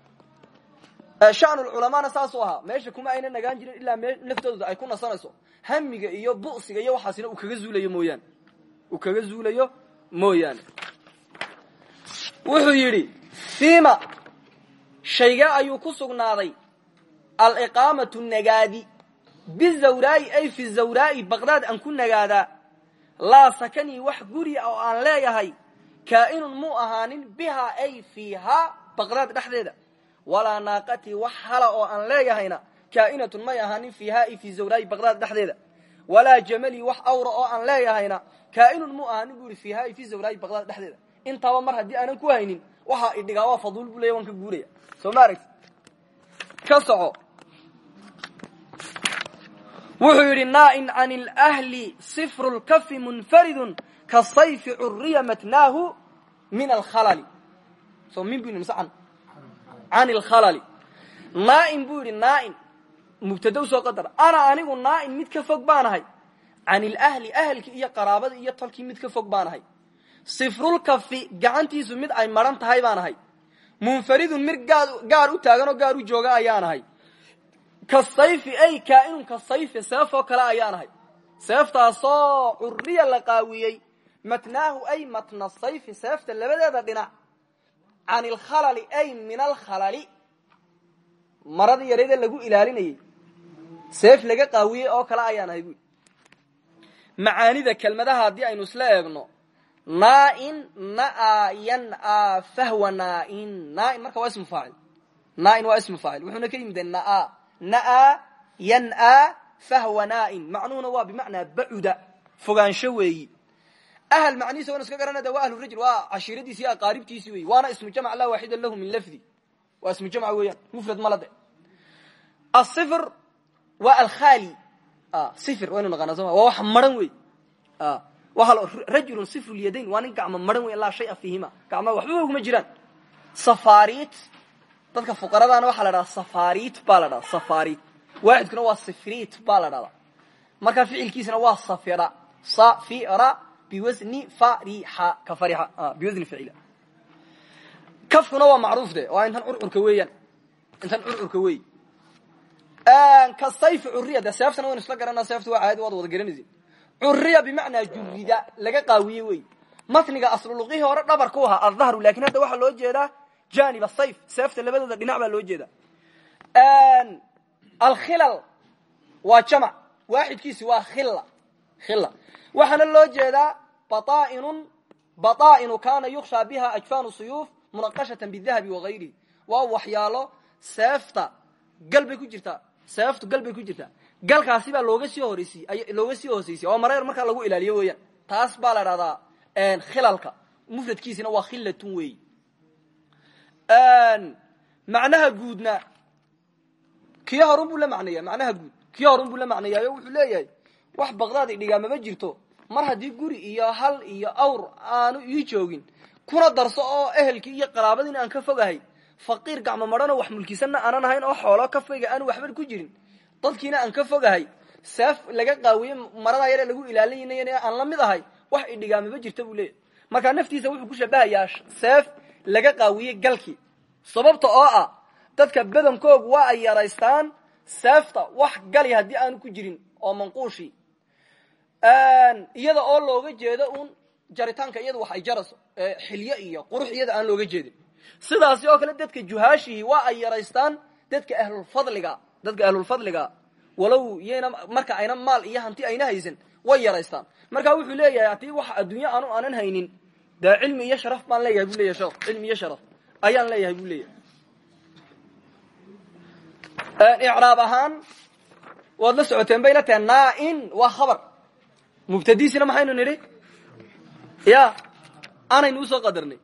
A: shanulculamaana saasuu ahaa meesha kuma ayna nagaan jirin ilaa me naftooda ay ku nasanayso. Hamiga iyo bu'siga iyo waxaasina uu kaga zuulayo mooyaane. Uu kaga zuulayo mooyaane. Wuxuu yidhi fima shaygee ayuu ku sugnaaday. Aliqaamatu nagaadi. Bizawraa'i ay fi zawraa'i baqdaad aan ku nagaadaa laa sakanii wax guri oo aan leeyahay kaa'inun muu ahaanin bihaa ay fiihaa baqdaad dhexdeeda. Walaa naaqatii wax hala oo aan leeyahayna kaa'inatun may ahaanin fiihaa ay fii zawraa'i baqdaad dhexdeeda. Walaa jamalii wax awra oo aan leeyahayna kaa'inun muu ahaanin bu ihi fiihaa ay fii zawraa'i baqdaad dhexdeeda. Intaaba mar haddii aanan ku haynin waxaa idhigaa waa faduul bu leya waan ka guuraya soo ma ka soco wuxuu yidhi naa'in can اlأhli sifru اlkafi munfaridun kasayfi curiya matnaahu min alkhalali so min bu yidhi mise can can اlkhalali naa'in buu yidhi naa'in mubtada usoo qadar ana anigu naain mid ka fog baanahay can ilahli ahelkii iyo qaraabadii iyo tolkii mid ka fog baanahay sifrulkafi gacantiisu mid ay maran tahay baanahay munfaridun mid gaar u taagan oo gaar u jooga ayaanahay kasayfi ay kaainun kasayfi seefoo kale ayaanahay seeftaasoo curiya la qaawiyey matnaahu ay matna sayfi seefta labadeeda dhinac can ilkhalali ay min alkhalali maradii yareedee lagu ilaalinayey. Seef laga qaawiyey oo kale ayaanahay macaanida kelmadaha haddii aynu isla eegno naain naa yana fahwa naain. Naain marka waa ismu faacil. Naain waa ismu faacil. Wuxuuna ka yimid naa naa yana fahwa naain macnuhuna waa bimacnaa bacuda fogaansho weeyi. Ahl macnihiisa wan iska garanada waa ahlurajul waa cashiiradiisi iyo aqaaribtiisi wey waana ismu jamc laa waaxida lahu min lafdi. Waa ismu jamc weeyaan. Mufrad malade aifr waa alkhali ifr waynu naqana soma waa wax maran wey rajulun sifru lyadayn waa nin gacmo maran wey laa shaya fiihima gacmaa waxba uguma jiraan. Safarit dadka fuqaradaana waxaa la dhahda safarit baa la dhahda safarit waaxidkuna waa sifrit baa la dhahda markaa ficilkiisana waa safira. Safira biwasni farixa ka farixa biwasni ficila. Kafkuna waa macruuf de waa intan curcurka weeyaan. Intan curcurka wey ka sayfi curiya de seeftana waynu isla garanaa seefta waa caadi waad wada garanaysa curiya bimacnaa jurida laga qaawiye wey matniga asluluqihii hore dhabar ku ahaa aldahru laakiin hadda waxaa loo jeedaa janib asayf seefta labadooda dhinac baa loo jeeda alkhilal waa jamac waaxidkiisi waa khilla khilla. Waxaana loo jeedaa baaainun baa'inu kana yukshaa biha ajfanu suyuuf munaqashatan bidahabi wagayrihi waa waxyaalo seefta gal bay ku jirtaa seeftu gal bay ku jirtaa galkaasi baa looga sii horeysiy looga sii hooseysay oo mareer markaa lagu ilaaliyo weeyaan. Taas baa la dhahdaa khilalka. Mufradkiisina waa khilatun weey macnaha guudna. Kii horun buu la macneeya macnaha guud. Kii horun buu la macneeyaayo wuxuu leeyahay wax baqdaad idhigaa mama jirto. Mar haddii guri iyo hal iyo awr aanu ii joogin kuna darso oo ehelkii iyo qaraabadiina aan ka fogahay faqiir gacmo madhanoo wax mulkisanna aanan ahayn oo xoolo ka foga aanu waxba ku jirin. Dadkiina aan ka fogahay seef laga qaawiye maradaa yare lagu ilaalinay aan la mid ahay wax idhigaa mama jirto buu leeyahy markaa naftiisa wuxuu ku shabahayaa seef laga qaawiye galkii sababta oo ah dadka badankoogu waa ay yaraystaan seefta wax gali haddii aanu ku jirin oo manquushi. Iyada oo looga jeedo un jaritaanka iyada wax ay jarayso xilyo iyo qurux iyada aan looga jeedin. Sidaasi oo kale dadka juhaashihi waa ay yaraystaan dadka ahlulfadliga dadka ahlulfadliga walow yna marka ayna maal iyo hanti ayna haysan way yaraystaan. Marka wuxuu leeyahay haddii wax adduunyo aanu aanan haynin dee cilmi iyo sharaf baan leeyahay bu leyahy sheekh cilmi iyo sharaf. Ayaan leeyahay bu leeyahay. Icraab ahaan waad la socoteen bay la tahay naain waa khabar. Mubtadiisina maxaynu nidhi? Ya anaynu u soo qadarnay.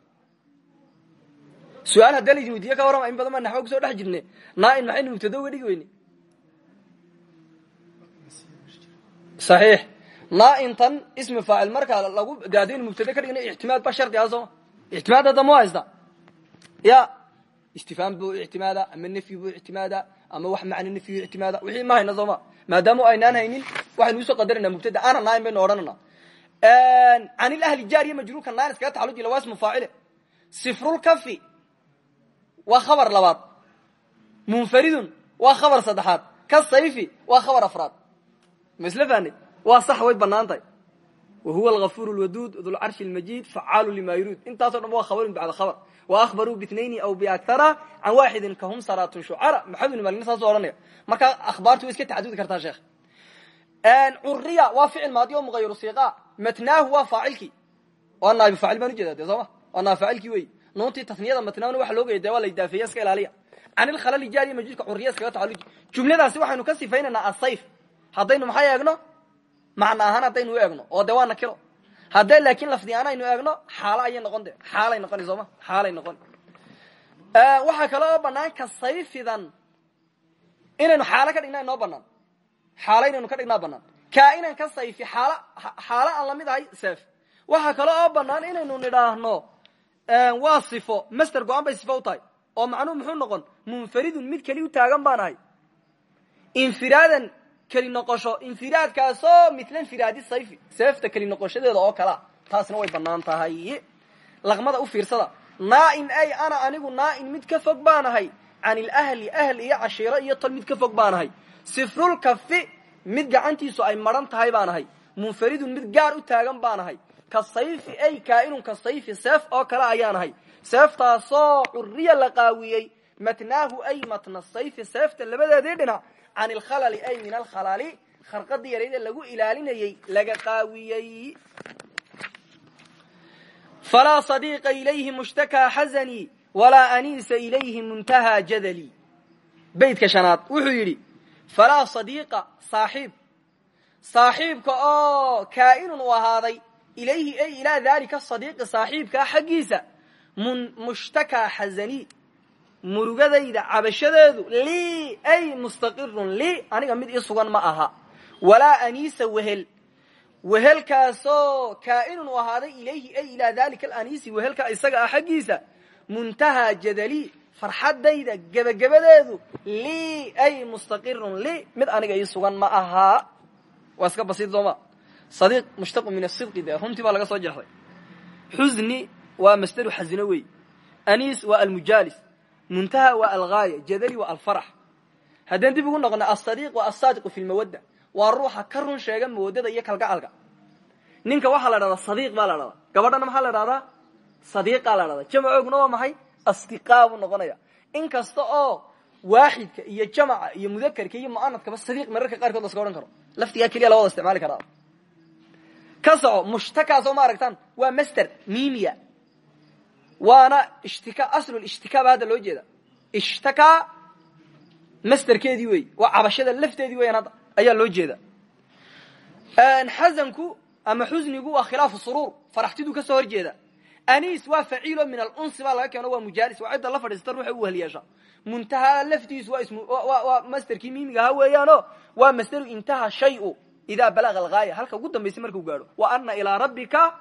A: Su'aal haddii laydin weydiiye ka warrama in badan baa naxwo ku soo dhex jirne naain maxaynu dhigi weyne naaintan ismi faacil markaa lagu de haddaynu mubtado ka dhigna ixtimaad ba shardi ah sooma ixtimaad hadda mu haysta ya istifhaam buu ictimaada ama nefyi buu ictimaada ama wax macna nefyu ictimaada wixii ma hayna sooma maadaama aynaan haynin waxaynu u soo qadarana mubtada ana naain baynu odhanana can ilahli jaariya majruurka naain iskaga taxaluji waa ismu faacile sifrulkafi waa khabar labaad munfaridun waa khabar saddexaad ka sayfi waa khabar afraad ma isla fahnay waa sax way bannaan tahay wa huwa algafuur lwaduud dulcarshi lmajiid facaalu lima yuruud intaaso dhan waa khabarun bacda khabar. Wa ahbaruu bitnayni aw biaktara can waaxidin kahum saratun shucara maxamed ibn malin saasoo odhanaya markaa akhbaartu way iska tacadudi kartaa sheekh curiya waa ficil maadi oo muqayiru siiqa. Matnaahu waa faacilkii. Waa naabi faacil baan ujeeda de sooma waa naabi faacilkii wey nuuntii tasniyada matnaahuna waxa looga de la idaafeeya iska ilaaliya. Can ilkhalali jaariya majidka curiya iskaga tacaluji jumladaasi waxaynu ka sifaynaynaa asayf haddaynu maxay eegno macna ahaan haddaynu eegno oo de waa nakiro haddee laakin lafdi aan aynu eegno xaalo ayay noqon de xaalay noqoni sooma xaalay noqon waxaa kale oo banaan ka sayfidan inaynu xaalo ka dhigna inoo banaan xaalo inaynu ka dhignaa banaan kainan ka sayfi xaal xaalo aan la mid ahay seef. Waxaa kale oo banaan inaynu nidhaahno waa sifo. Master go'aan bay sifo oo macnuhu muxuu noqon munfaridun mid keli u taagan baan ahay keli noqosho infiraadkaasoo mila infiraadi sayfi seefta keli noqoshadeeda oo kalea taasna way bannaan tahay. Laqmada u fiirsada naain ay ana anigu naain mid ka fog baanahay can ilahli ahl iyo cashiiro iyo tol mid ka fog baanahay sifrulkafi mid gacantiisu ay maran tahay baanahay munfaridun mid gaar u taagan baanahay ka sayfi ay kaainun ka sayfi seef oo kale ayaanahay seeftaasoo curiya la qaawiyey matnaahu ay matna sayfi seefta labadeedii dhinac can ilkhalali ay min alkhalali kharqadii yarayde lagu ilaalinayey laga qaawiyey falaa sadiiqa ilayhi mushtakaa xazanii walaa aniisa ilayhi muntahaa jadalii beytka shanaad wuxuu yidhi falaa sadiiqa saaxiib saaxiibka oo kaa'inun u ahaaday ilayhi ay ilaa daalika sadiiqi saaxiibkaa xaggiisa mushtakaa xazanii murugadayda cabashadeedu lii ay mustaqirun lii aniga mid ii sugan ma aha. Walaa aniisa wehel. Wehelkaasoo kaa'inun u ahaaday ilayhi ay ilaa dalika alaniisi wehelka isaga ah xaggiisa muntahaa jadali farxadayda gebagabadeedu lii ay mustaqirun lii mid aniga ii sugan ma ahaa waa iska basiid sooma sadiiq mushtaqu min asidqi de runtii baa laga soo jeexday xuzni waa masdaru xasino wey aniis waa almujaalis muntaha waa algaaya jadali waa alfarax ugu noqona asadiiq waa asaadiqu fi lmawadda waa ruuxa ka sheega mawadada iyo kalgacalka. Ninka waxaa la dhahdaa sadiiq baa la dhahdaa gabadhana maxaa la dhahdaa sadiiqaa la dhahdaa jamacooguna waa maxay? Asdiqaa buu noqonaya. In kasta oo waaxidka iyo jamaca iyo mudakerka iyo mu'anadkaba sadiiq mararka qaarkood laska odhan karo. Laftigaa keliya la wada isticmaali karaa ka soco mushtaka soo ma aragtaan waa master mimiya waana ishtika aslul ishtikaa ba hadda loo jeeda ishtakaa masterkeedii wey waa cabashada lafteedii weyan hadda ayaa loo jeeda xasanku ama xusnigu waa khilaafu suruur faraxtiduu ka soo hor jeeda anis waa faciilo min alunsi baa laga keeno waa mujaalis waa cidda la fadhiista ruuxa u wehliyeesha muntaha laftiisu waa masterkii miimiga ahaa weeyaano waa masderu intaha shayu idaa balaga algaaya halka ugu dambaysay markuu gaadho wa ana ilaa rabbika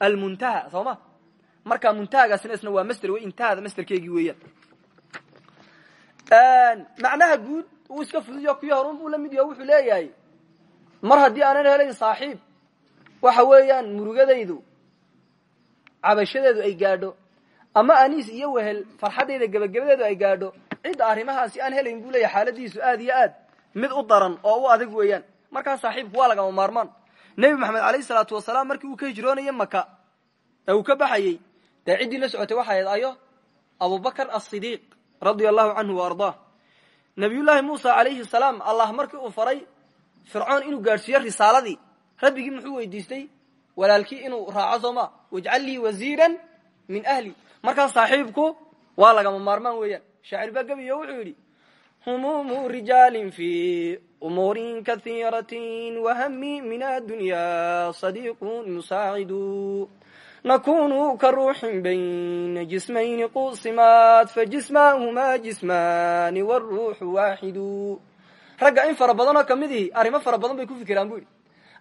A: almuntaha soo ma markaa muntahagaasina isna waa master wey intahada masterkeegii weeyaan. Macnaha guud uu iska fuduyo kuyo horun buu la mid yaho wuxuu leeyahay mar haddii aanan helayn saaxiib waxa weeyaan murugadaydu cabashadeedu ay gaadho ama aniis iyo wehel farxaddayda gebagabadeedu ay gaadho cidda arrimahaasi aan helayn buu leeyahay xaaladiisu aad iyo aad mid u daran oo u adag weeyaan. Markaa saaxiibku waa lagama maarmaan. Nebi maxamed alayhi salaatu wasalaam markii uu ka hijroonayay maka uu ka baxayey dee ciddii la socotay waxay ahayd ayo abubakr asidiiq radia allahu canhu wa ardaa nabiyullaahi muusa calayhi salaam allah markii uu faray fircoon inuu gaadhsiiyo risaaladii rabbigii muxuu weydiistay walaalkii inuu raaco sooma wajcal lii wasiiran min ahli. Markaa saaxiibku waa lagama maarmaan weeyaan. Shaacir baa gebiyo wuxuu yidhi humuumu rijaalin fi umuurin kaiiratin nakunu ka ruuxin bayna jismayni qusimaat fajismaahumaa jismaani wاruuxu waaxidu ragga in fara badanoo ka mid ihi arrimo fara badan bay ku fikiraan bu yidhi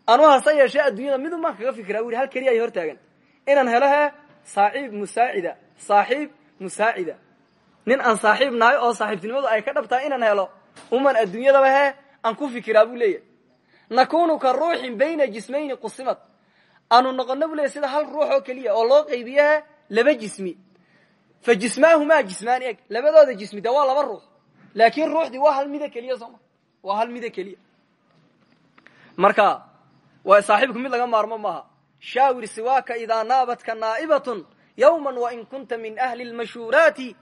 A: anu hase yeeshee adduunyada midun baan kaga fikiraa bu yidhi hal keliya ay hor inaan helo he saaxiib musaacida saaxiib musaacida nin aan saaxiib nahay oo saaxiibtinimadu ay ka dhabtahay inaan helo uman adduunyadaba he aan ku fikiraa buu leeyahy nakunu ka ruuxin bayna jismayni qusimad aanu noqono bu leeyahy sida hal ruux oo keliya oo loo qaybiye laba jismi. Fa jismaahumaa jismaani eg labadooda jismi de waa laba ruux. Laakin ruuxdii waa hal mida keliya sooma waa hal mida keliya. Marka waa saaxiibku mid laga maarmo maaha. Shaawir siwaaka idaa naabatka naa'ibatun yawma wain kunta min ahli lmashhuuraati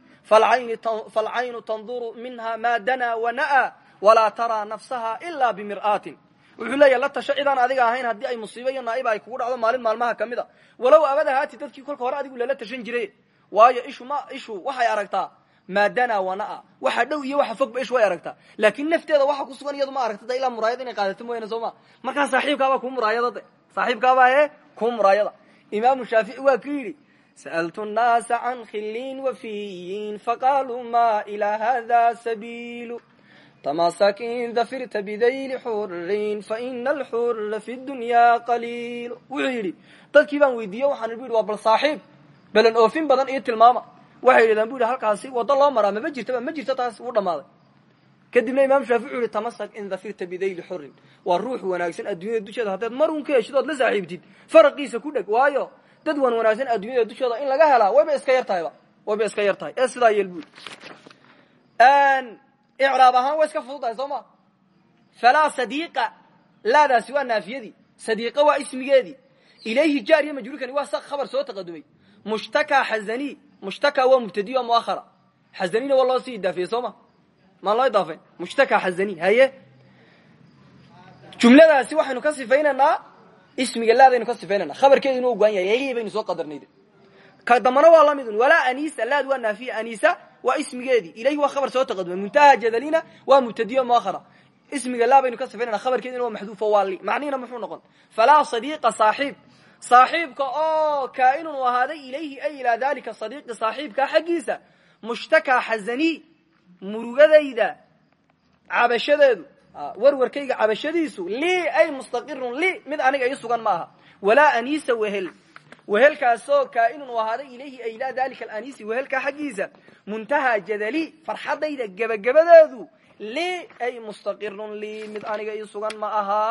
A: falcaynu tanduru minha ma danaa wana'aa walaa taraa nafsaha ilaa bimir'aatin wuxuu leeyahy la tasho cidaan adiga ahayn haddii ay musiibo iyo naa'iba ay kugu dhacdo maalin maalmaha ka mid a walow abada haati dadkii kolka hore adigu lala tashan jiray. Waayo ishu ma ishu waxay aragtaa maa danaa wanaa waxa dhow iyo waxa fogba ishu way aragtaa. Laakin nafteeda waxa ku sugan iyadu ma aragta da ilaa muraayad inay qaadato mooyaane soo ma? Markaa saaxiibkaabaa kuu muraayada de. Saaxiibkaabaa ee kuu muraayada. Imaamu shaafici waa ku yidhi sa'altu nnaasa can khilin wafiyin faqaaluu ma ilaa hada sabiilu tamasakin dafirta bidayli xurin faina alxura fi dunya qaliil wuxuu yidhi dadkii baan weydiiye waxaan bu yidhi waa bal saaxiib belan oofin badan iyo tilmaama waxay yidhahdaan bu yidhi halkaasi waddo loo maraa mama jirtaba ma jirto taas wuu dhamaaday kadibna imaam shaafici uhi tamasak in dafirta bidayli xurin waa ruux wanaagsan adduunyada dusheeda haddaad mar un ka heshid ood la saaxiibtid faraqiisa ku dheg waayo dad wan icraab ahaan way iska fududahay soo ma? Falaa sadiiqa laadaasi waa naafiyadii sadiiqa waa ismigeedii ilayhi jaar iyo majruurkani waa khabar soo taqadumay. Mushtaka xazani mushtaka waa mubtadiy o muahara xazanina waa loo sii idaafiyey soo ma? Maan loo idaafayn mushtaka xazani haye? Jumladaasi waxaynu ka sifaynaynaa ismiga laadaynu ka sifaynayna khabarkeeduna u gaan yahay eegihii soo qadarnayd ka dambana waa la midun anisa laad waa naafiya anisa waa ismigeedii ilayhi waa khabar soo taqadumay muntaha jadalina waa mubtadiyo muahara ismiga laa baynu ka sifaynana khabarkeedina waa maxduufo waa li macnihina muxuu noqon? Falaa sadiiqa saaxiib. Saaxiibka oo kaainun u ahaaday ilayhi ay ilaa dalika sadiiqi saaxiibka xaggiisa. Mushtakaa xazani murugadayda cabashadeedu. Warwarkayga cabashadiisu lii ay mustaqirun li mid aniga ii sugan ma wehelkaasoo kaainun u ahaaday ilayhi ay ilaa dalika alanisi wehelkaa xaggiisa muntahaa jadali farxadayda gebagabadeedu lii ay mustaqirun lii mid aniga ii sugan ma aha.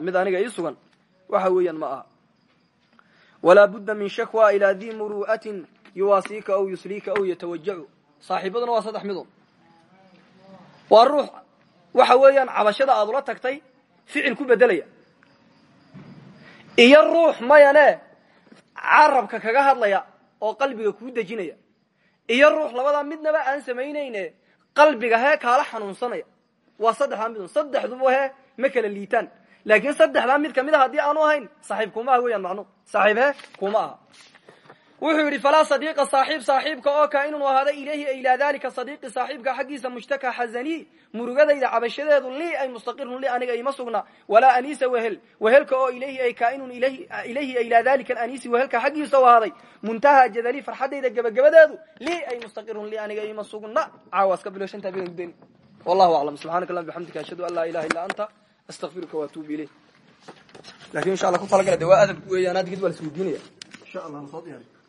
A: Mid aniga ii sugan waxa weeyaan ma aha. Walaa budda min shakwa ilaa di muru'atin yuwaasiika aw yusliika aw yatawajacu saaxiibaduna waa saddex midun waa ruux waxa weeyaan aad ula tagtay ficil ku bedelaya iyo ruux carabka kaga hadlaya oo qalbiga kuu dejinaya iyo ruux labadaa midnaba aan samaynayne qalbiga hee kaala xanuunsanaya. Waa saddexdaa midun. Saddexduba hee ma kala liitaan. Laakiin saddexdaa mid ka mid a haddii aanu ahayn saaxiib kuma aha weeyaan macnu saaxiib he kuma aha wuxuu yidhi falaa sadiiqa saaxiib saaxiibka oo kaainun ahaaday ilayhi ay dalika sadiiqi saaxiibka xaggiisa mushtaka xazani murugadayda cabashadeedu lii ay mustaqirun li aniga ima sugna walaa anisa wehel wehelka oo ilayhi ay kaainun ilayhi ay dalika anisi wehelka xaggiisa u muntaha jadali farxadayda gebagabadeedu lii ay mustaqirun li aniga ima sugna. Caawaas ka bilo shanta habeen gudeni wallahu aclam subxanaka allahuma bixamdika ashhadu an laa ilaha illa anta astaqfiruka waatuubu ilayk. Lakin insha allah ku talagala de waa adabku weeyaan hadda gid waa la isweydiinaya. Insha allah